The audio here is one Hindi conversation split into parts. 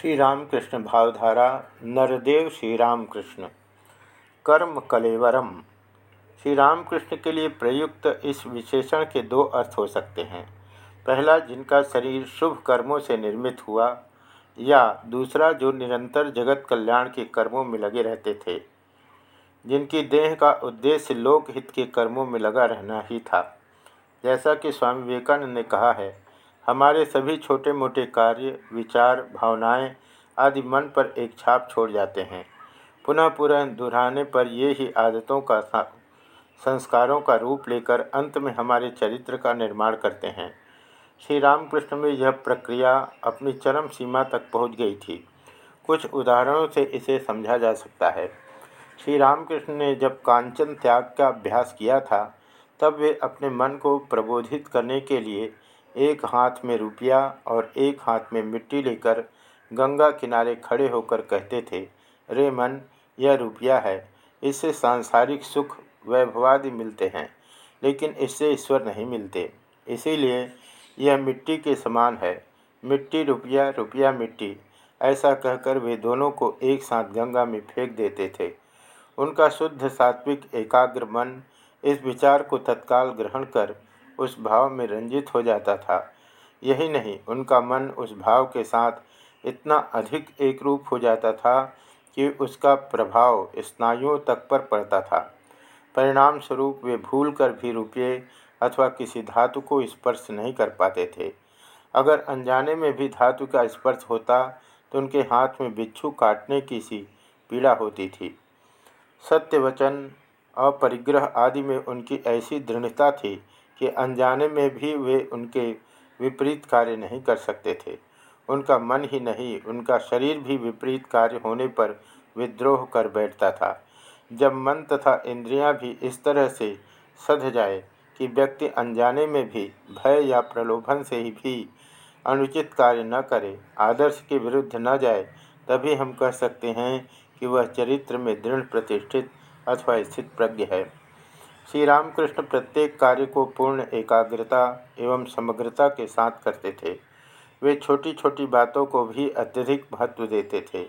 श्री रामकृष्ण भावधारा, नरदेव श्री रामकृष्ण कर्म कलेवरम। श्री रामकृष्ण के लिए प्रयुक्त इस विशेषण के दो अर्थ हो सकते हैं। पहला, जिनका शरीर शुभ कर्मों से निर्मित हुआ, या दूसरा, जो निरंतर जगत कल्याण के कर्मों में लगे रहते थे, जिनकी देह का उद्देश्य लोकहित के कर्मों में लगा रहना ही था। जैसा कि स्वामी विवेकानंद ने कहा है हमारे सभी छोटे मोटे कार्य, विचार, भावनाएँ आदि मन पर एक छाप छोड़ जाते हैं। पुनः पुनः दोहराने पर ये ही आदतों का संस्कारों का रूप लेकर अंत में हमारे चरित्र का निर्माण करते हैं। श्री रामकृष्ण में यह प्रक्रिया अपनी चरम सीमा तक पहुँच गई थी। कुछ उदाहरणों से इसे समझा जा सकता है। श्री रामकृष्ण ने जब कांचन त्याग का अभ्यास किया था, तब वे अपने मन को प्रबोधित करने के लिए एक हाथ में रुपया और एक हाथ में मिट्टी लेकर गंगा किनारे खड़े होकर कहते थे, रे मन, यह रुपया है। इससे सांसारिक सुख वैभवादि मिलते हैं, लेकिन इससे ईश्वर नहीं मिलते। इसीलिए यह मिट्टी के समान है। मिट्टी रुपया रुपया मिट्टी ऐसा कहकर वे दोनों को एक साथ गंगा में फेंक देते थे। उनका शुद्ध सात्विक एकाग्र मन इस विचार को तत्काल ग्रहण कर उस भाव में रंजित हो जाता था। यही नहीं, उनका मन उस भाव के साथ इतना अधिक एक रूप हो जाता था कि उसका प्रभाव स्नायुओं तक पर पड़ता था। परिणाम स्वरूप वे भूल कर भी रुपये अथवा किसी धातु को स्पर्श नहीं कर पाते थे। अगर अनजाने में भी धातु का स्पर्श होता तो उनके हाथ में बिच्छू काटने की सी पीड़ा होती थी। सत्य वचन अपरिग्रह आदि में उनकी ऐसी दृढ़ता थी कि अनजाने में भी वे उनके विपरीत कार्य नहीं कर सकते थे। उनका मन ही नहीं, उनका शरीर भी विपरीत कार्य होने पर विद्रोह कर बैठता था। जब मन तथा इंद्रियाँ भी इस तरह से सध जाए कि व्यक्ति अनजाने में भी भय या प्रलोभन से ही भी अनुचित कार्य न करे, आदर्श के विरुद्ध न जाए, तभी हम कह सकते हैं कि वह चरित्र में दृढ़ प्रतिष्ठित अथवा स्थित प्रज्ञ है। श्री रामकृष्ण प्रत्येक कार्य को पूर्ण एकाग्रता एवं समग्रता के साथ करते थे। वे छोटी छोटी बातों को भी अत्यधिक महत्व देते थे।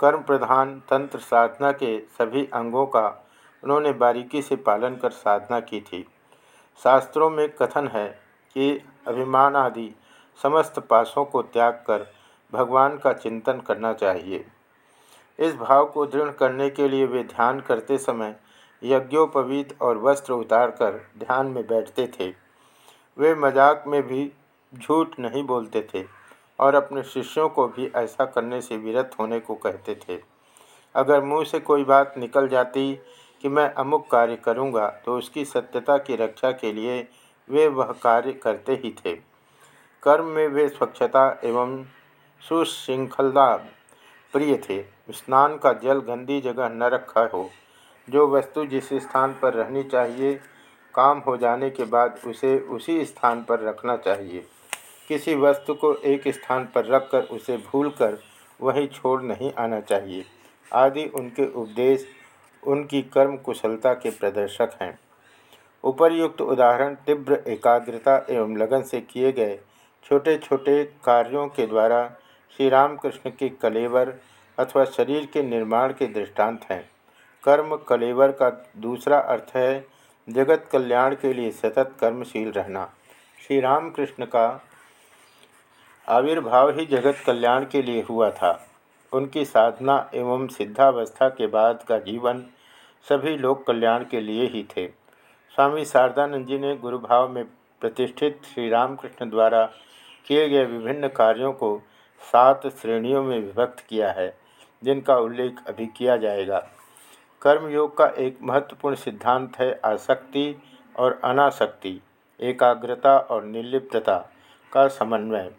कर्म प्रधान तंत्र साधना के सभी अंगों का उन्होंने बारीकी से पालन कर साधना की थी। शास्त्रों में कथन है कि अभिमान आदि समस्त पासों को त्याग कर भगवान का चिंतन करना चाहिए। इस भाव को दृढ़ करने के लिए वे ध्यान करते समय यज्ञोपवीत और वस्त्र उतारकर ध्यान में बैठते थे। वे मज़ाक में भी झूठ नहीं बोलते थे और अपने शिष्यों को भी ऐसा करने से विरत होने को कहते थे। अगर मुँह से कोई बात निकल जाती कि मैं अमुक कार्य करूँगा तो उसकी सत्यता की रक्षा के लिए वे वह कार्य करते ही थे। कर्म में वे स्वच्छता एवं सुशृंखलता प्रिय थे। स्नान का जल गंदी जगह न रखा हो। जो वस्तु जिस स्थान पर रहनी चाहिए, काम हो जाने के बाद उसे उसी स्थान पर रखना चाहिए। किसी वस्तु को एक स्थान पर रखकर उसे भूलकर वहीं छोड़ नहीं आना चाहिए। आदि उनके उपदेश, उनकी कर्म कुशलता के प्रदर्शक हैं। उपर्युक्त उदाहरण, तीव्र एकाग्रता एवं लगन से किए गए छोटे छोटे कार्यों के द्वारा श्री रामकृष्ण के कलेवर अथवा शरीर के निर्माण के दृष्टांत हैं। कर्म कलेवर का दूसरा अर्थ है जगत कल्याण के लिए सतत कर्मशील रहना। श्री रामकृष्ण का आविर्भाव ही जगत कल्याण के लिए हुआ था। उनकी साधना एवं सिद्धावस्था के बाद का जीवन सभी लोक कल्याण के लिए ही थे। स्वामी शारदानंद जी ने गुरुभाव में प्रतिष्ठित श्री रामकृष्ण द्वारा किए गए विभिन्न कार्यों को सात श्रेणियों में विभक्त किया है, जिनका उल्लेख अभी किया जाएगा। कर्मयोग का एक महत्वपूर्ण सिद्धांत है आसक्ति और अनासक्ति, एकाग्रता और निर्लिप्तता का समन्वय।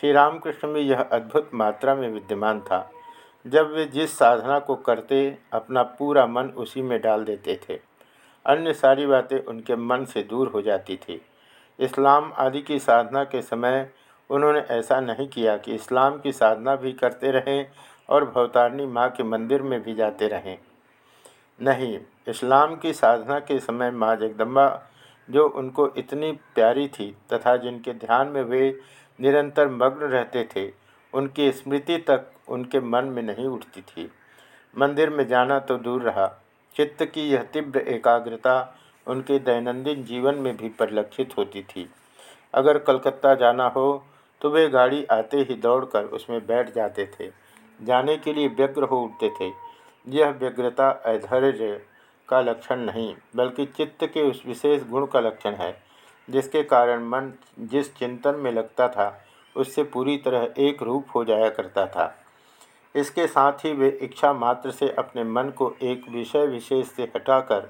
श्री रामकृष्ण में यह अद्भुत मात्रा में विद्यमान था। जब वे जिस साधना को करते, अपना पूरा मन उसी में डाल देते थे। अन्य सारी बातें उनके मन से दूर हो जाती थी। इस्लाम आदि की साधना के समय उन्होंने ऐसा नहीं किया कि इस्लाम की साधना भी करते रहें और भवतारणी माँ के मंदिर में भी जाते रहें। नहीं। इस्लाम की साधना के समय माँ जगदम्बा, जो उनको इतनी प्यारी थी तथा जिनके ध्यान में वे निरंतर मग्न रहते थे, उनकी स्मृति तक उनके मन में नहीं उठती थी। मंदिर में जाना तो दूर रहा। चित्त की यह तीव्र एकाग्रता उनके दैनंदिन जीवन में भी परिलक्षित होती थी। अगर कलकत्ता जाना हो तो वे गाड़ी आते ही दौड़कर उसमें बैठ जाते थे। जाने के लिए व्यग्र हो उठते थे। यह व्यग्रता अधैर्य का लक्षण नहीं, बल्कि चित्त के उस विशेष गुण का लक्षण है, जिसके कारण मन जिस चिंतन में लगता था, उससे पूरी तरह एक रूप हो जाया करता था। इसके साथ ही वे इच्छा मात्र से अपने मन को एक विषय विशेष से हटाकर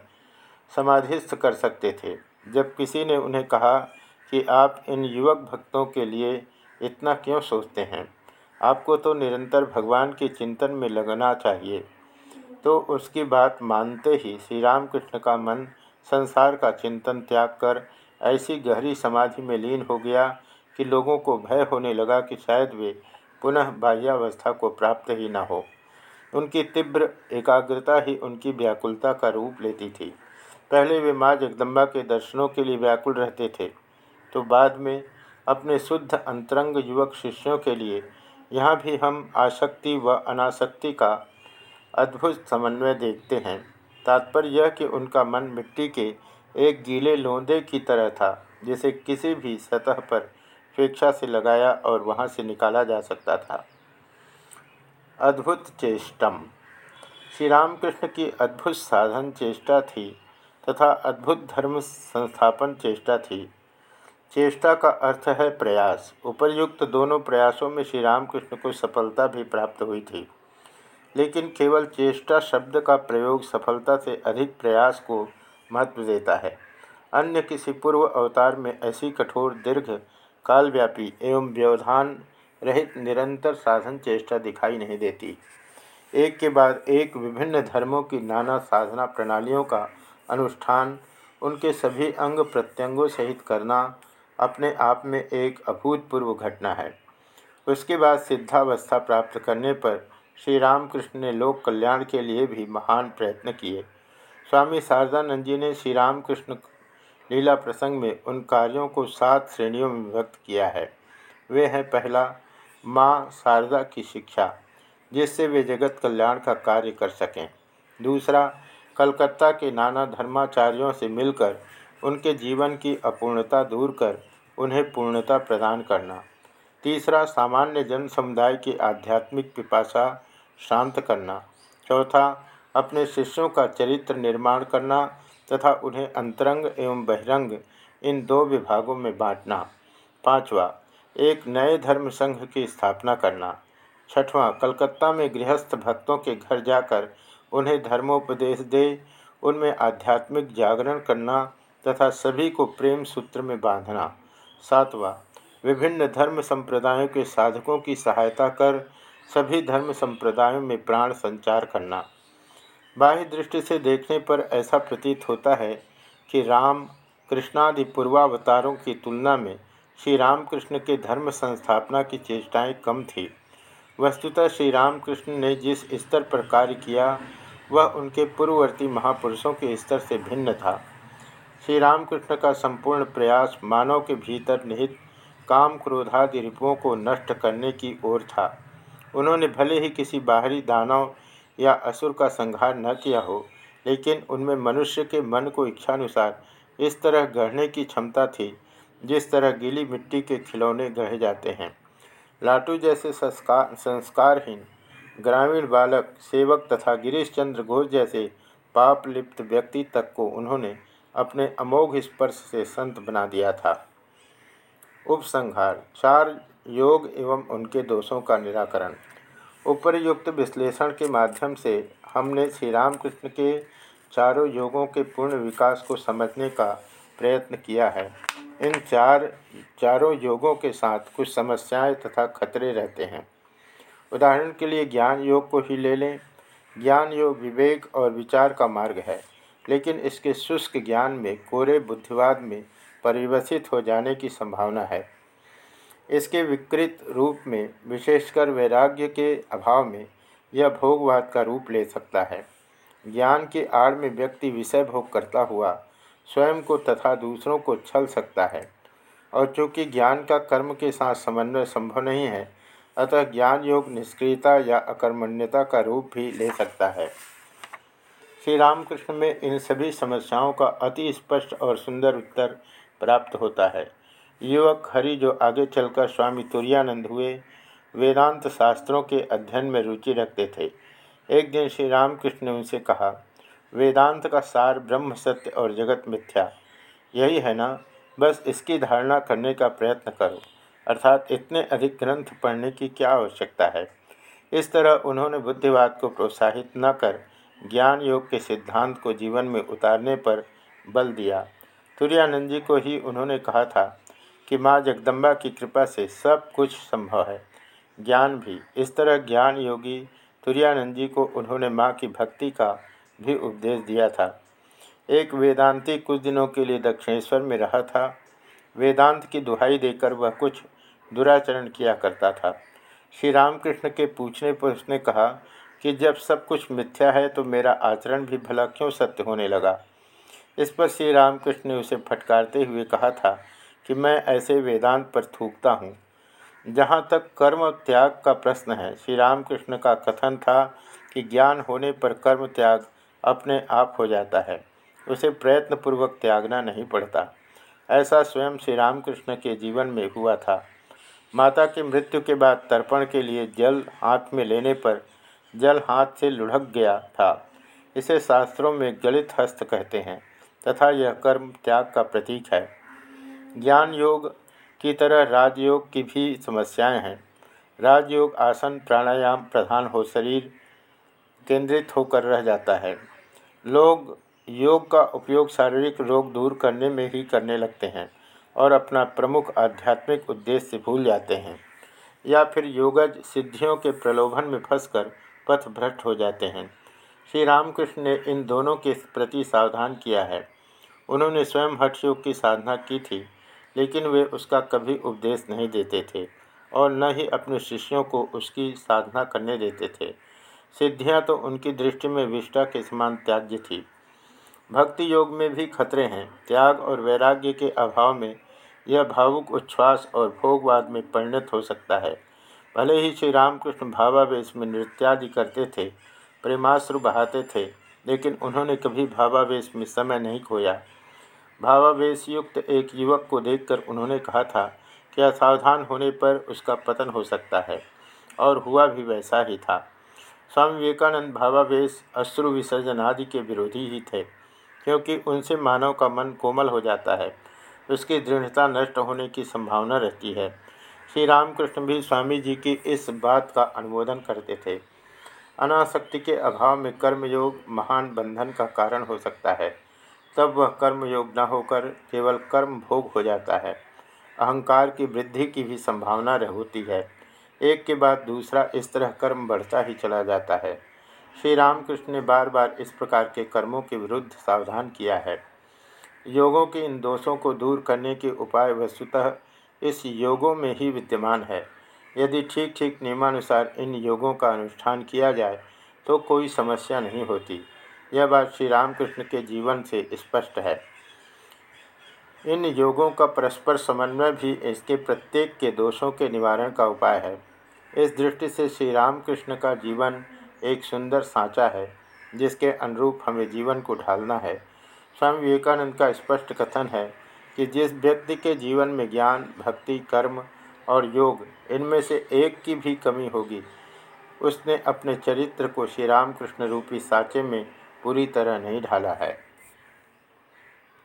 समाधिस्थ कर सकते थे। जब किसी ने उन्हें कहा कि आप इन युवक भक्तों के लिए इतना क्यों सोचते हैं, आपको तो निरंतर भगवान के चिंतन में लगना चाहिए। तो उसकी बात मानते ही श्री रामकृष्ण का मन संसार का चिंतन त्याग कर ऐसी गहरी समाधि में लीन हो गया कि लोगों को भय होने लगा कि शायद वे पुनः बाह्यावस्था को प्राप्त ही न हो। उनकी तीव्र एकाग्रता ही उनकी व्याकुलता का रूप लेती थी। पहले वे माँ जगदम्बा के दर्शनों के लिए व्याकुल रहते थे तो बाद में अपने शुद्ध अंतरंग युवक शिष्यों के लिए यहाँ भी हम आसक्ति व अनासक्ति का अद्भुत समन्वय देखते हैं। तात्पर्य यह कि उनका मन मिट्टी के एक गीले लोंदे की तरह था, जिसे किसी भी सतह पर स्वेच्छा से लगाया और वहाँ से निकाला जा सकता था। अद्भुत चेष्टम। श्री रामकृष्ण की अद्भुत साधन चेष्टा थी तथा अद्भुत धर्म संस्थापन चेष्टा थी। चेष्टा का अर्थ है प्रयास। उपर्युक्त दोनों प्रयासों में श्री रामकृष्ण को सफलता भी प्राप्त हुई थी। लेकिन केवल चेष्टा शब्द का प्रयोग सफलता से अधिक प्रयास को महत्व देता है। अन्य किसी पूर्व अवतार में ऐसी कठोर, दीर्घ, कालव्यापी एवं व्यवधान रहित निरंतर साधन चेष्टा दिखाई नहीं देती। एक के बाद एक विभिन्न धर्मों की नाना साधना प्रणालियों का अनुष्ठान, उनके सभी अंग प्रत्यंगों सहित करना अपने आप में एक अभूतपूर्व घटना है। उसके बाद सिद्धावस्था प्राप्त करने पर श्री रामकृष्ण ने लोक कल्याण के लिए भी महान प्रयत्न किए। स्वामी शारदानंद जी ने श्री रामकृष्ण लीला प्रसंग में उन कार्यों को सात श्रेणियों में विभक्त किया है। वे हैं, पहला, माँ शारदा की शिक्षा, जिससे वे जगत कल्याण का कार्य कर सकें। दूसरा, कलकत्ता के नाना धर्माचार्यों से मिलकर उनके जीवन की अपूर्णता दूर कर उन्हें पूर्णता प्रदान करना। तीसरा, सामान्य जन समुदाय की आध्यात्मिक पिपासा शांत करना। चौथा, अपने शिष्यों का चरित्र निर्माण करना तथा उन्हें अंतरंग एवं बहिरंग इन दो विभागों में बांटना। पांचवा, एक नए धर्म संघ की स्थापना करना। छठवां, कलकत्ता में गृहस्थ भक्तों के घर जाकर उन्हें धर्मोपदेश दे, उनमें आध्यात्मिक जागरण करना तथा सभी को प्रेम सूत्र में बांधना। सातवां विभिन्न धर्म संप्रदायों के साधकों की सहायता कर सभी धर्म संप्रदायों में प्राण संचार करना। बाह्य दृष्टि से देखने पर ऐसा प्रतीत होता है कि राम कृष्णादि पूर्वावतारों की तुलना में श्री रामकृष्ण के धर्म संस्थापना की चेष्टाएँ कम थी। वस्तुतः श्री रामकृष्ण ने जिस स्तर पर कार्य किया, वह उनके पूर्ववर्ती महापुरुषों के स्तर से भिन्न था। श्री रामकृष्ण का संपूर्ण प्रयास मानव के भीतर निहित काम क्रोधादि रिपुओं को नष्ट करने की ओर था। उन्होंने भले ही किसी बाहरी दानव या असुर का संहार न किया हो, लेकिन उनमें मनुष्य के मन को इच्छानुसार इस तरह गढ़ने की क्षमता थी, जिस तरह गीली मिट्टी के खिलौने गढ़े जाते हैं। लाटू जैसे संस्कार संस्कारहीन, ग्रामीण बालक, सेवक तथा गिरीश चंद्र घोष जैसे पाप लिप्त व्यक्ति तक को उन्होंने अपने अमोघ स्पर्श से संत बना दिया था। उपसंहार, चार योग एवं उनके दोषों का निराकरण। उपरयुक्त विश्लेषण के माध्यम से हमने श्री रामकृष्ण के चारों योगों के पूर्ण विकास को समझने का प्रयत्न किया है। इन चार, चारों योगों के साथ कुछ समस्याएँ तथा खतरे रहते हैं। उदाहरण के लिए ज्ञान योग को ही ले लें। ज्ञान योग विवेक और विचार का मार्ग है, लेकिन इसके शुष्क ज्ञान में, कोरे बुद्धिवाद में परिवर्तित हो जाने की संभावना है। इसके विकृत रूप में, विशेषकर वैराग्य के अभाव में, यह भोगवाद का रूप ले सकता है। ज्ञान की आड़ में व्यक्ति विषय भोग करता हुआ, स्वयं को तथा दूसरों को छल सकता है। और चूँकि ज्ञान का कर्म के साथ समन्वय संभव नहीं है, अतः ज्ञान योग निष्क्रियता या अकर्मण्यता का रूप भी ले सकता है। श्री रामकृष्ण में इन सभी समस्याओं का अति स्पष्ट और सुंदर उत्तर प्राप्त होता है। युवक हरि जो आगे चलकर स्वामी तुरानंद हुए, वेदांत शास्त्रों के अध्ययन में रुचि रखते थे। एक दिन श्री रामकृष्ण ने उनसे कहा, वेदांत का सार ब्रह्म सत्य और जगत मिथ्या। यही है ना? बस इसकी धारणा करने का प्रयत्न करो। अर्थात इतने अधिक ग्रंथ पढ़ने की क्या आवश्यकता है? इस तरह उन्होंने बुद्धिवाद को प्रोत्साहित न कर ज्ञान योग के सिद्धांत को जीवन में उतारने पर बल दिया। तुरानंद जी को ही उन्होंने कहा था कि माँ जगदम्बा की कृपा से सब कुछ संभव है। ज्ञान भी। इस तरह ज्ञान योगी तुरानंद जी को उन्होंने माँ की भक्ति का भी उपदेश दिया था। एक वेदांती कुछ दिनों के लिए दक्षिणेश्वर में रहा था। वेदांत की दुहाई देकर वह कुछ दुराचरण किया करता था। श्री रामकृष्ण के पूछने पर उसने कहा कि जब सब कुछ मिथ्या है तो मेरा आचरण भी भला क्यों सत्य होने लगा? इस पर श्री रामकृष्ण ने उसे फटकारते हुए कहा था कि मैं ऐसे वेदांत पर थूकता हूँ। जहाँ तक कर्म त्याग का प्रश्न है, श्री रामकृष्ण का कथन था कि ज्ञान होने पर कर्म त्याग अपने आप हो जाता है। उसे प्रयत्नपूर्वक त्यागना नहीं पड़ता। ऐसा स्वयं श्री रामकृष्ण के जीवन में हुआ था। माता की मृत्यु के बाद तर्पण के लिए जल हाथ में लेने पर जल हाथ से लुढ़क गया था। इसे शास्त्रों में गलित हस्त कहते हैं। तथा यह कर्म त्याग का प्रतीक है। ज्ञान योग की तरह राजयोग की भी समस्याएँ हैं। राजयोग, आसन, प्राणायाम प्रधान हो, शरीर केंद्रित होकर रह जाता है। लोग योग का उपयोग शारीरिक रोग दूर करने में ही करने लगते हैं और अपना प्रमुख आध्यात्मिक उद्देश्य भूल जाते हैं या फिर योगज सिद्धियों के प्रलोभन में फंसकर पथ भ्रष्ट हो जाते हैं। श्री रामकृष्ण ने इन दोनों के प्रति सावधान किया है। उन्होंने स्वयं हठ योग की साधना की थी, लेकिन वे उसका कभी उपदेश नहीं देते थे और न ही अपने शिष्यों को उसकी साधना करने देते थे। सिद्धियाँ तो उनकी दृष्टि में विष्टा के समान त्याज्य थी। भक्ति योग में भी खतरे हैं। त्याग और वैराग्य के अभाव में यह भावुक उच्छ्वास और भोगवाद में परिणत हो सकता है। भले ही श्री रामकृष्ण भावावेश में नृत्यादि करते थे, प्रेमाश्रु बहाते थे, लेकिन उन्होंने कभी भावावेश में समय नहीं खोया। भावावेश युक्त एक युवक को देखकर उन्होंने कहा था कि असावधान होने पर उसका पतन हो सकता है? और हुआ भी वैसा ही था। स्वामी विवेकानंद भावावेश, अश्रु विसर्जन आदि के विरोधी ही थे, क्योंकि उनसे मानव का मन कोमल हो जाता है। उसकी दृढ़ता नष्ट होने की संभावना रहती है। श्री रामकृष्ण भी स्वामी जी की इस बात का अनुमोदन करते थे। अनासक्ति के अभाव में कर्मयोग महान बंधन का कारण हो सकता है। तब वह कर्मयोग न होकर केवल कर्म भोग हो जाता है। अहंकार की वृद्धि की भी संभावना होती है। एक के बाद दूसरा इस तरह कर्म बढ़ता ही चला जाता है। श्री रामकृष्ण ने बार बार इस प्रकार के कर्मों के विरुद्ध सावधान किया है। योगों के इन दोषों को दूर करने के उपाय वस्तुतः इस योगों में ही विद्यमान है। यदि ठीक ठीक नियमानुसार इन योगों का अनुष्ठान किया जाए तो कोई समस्या नहीं होती। यह बात श्री रामकृष्ण के जीवन से स्पष्ट है। इन योगों का परस्पर समन्वय भी इसके प्रत्येक के दोषों के निवारण का उपाय है। इस दृष्टि से श्री रामकृष्ण का जीवन एक सुंदर सांचा है, जिसके अनुरूप हमें जीवन को ढालना है। स्वामी विवेकानंद का स्पष्ट कथन है कि जिस व्यक्ति के जीवन में ज्ञान, भक्ति, कर्म और योग इनमें से एक की भी कमी होगी, उसने अपने चरित्र को श्री रामकृष्ण रूपी साँचे में पूरी तरह नहीं ढाला है।